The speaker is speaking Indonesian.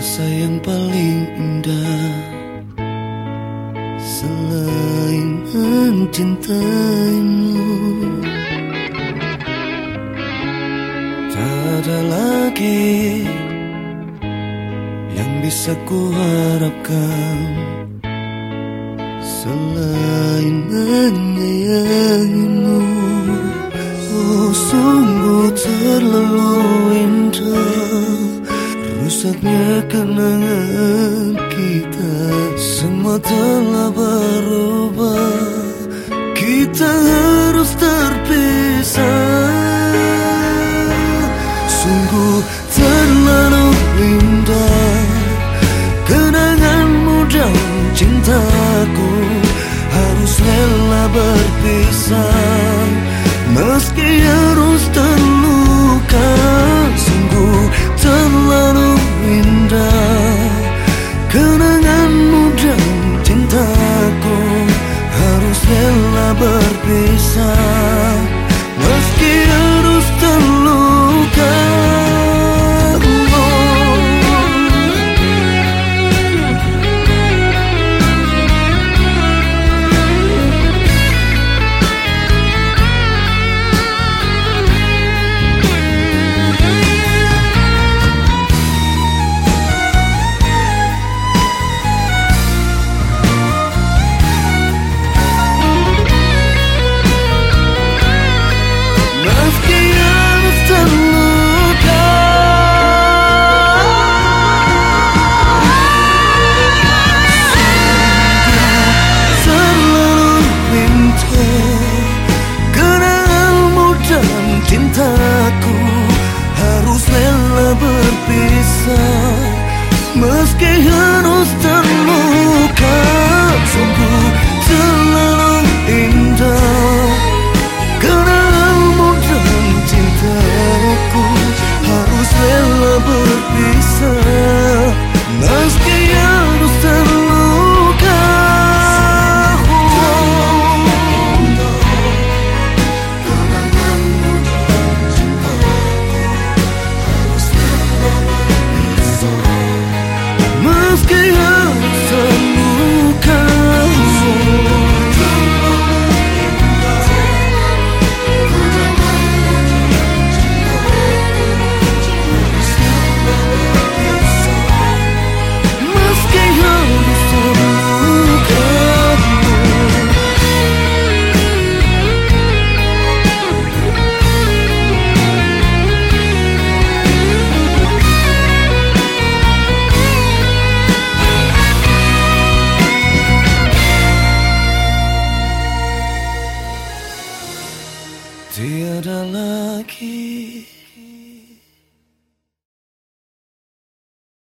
Rasa yang paling indah. Selain mencintaimu. Tak ada lagi Yang bisa ku harapkan Selain menyayangimu Oh sungguh terlalu Rusaknya kenangan kita Semua telah berubah. Kita harus terpisah. Sungguh terlalu indah. Kenanganmu dan cintaku Harus rela berpisah. Meski harus berpisah Meski harus terluka Tiada lagi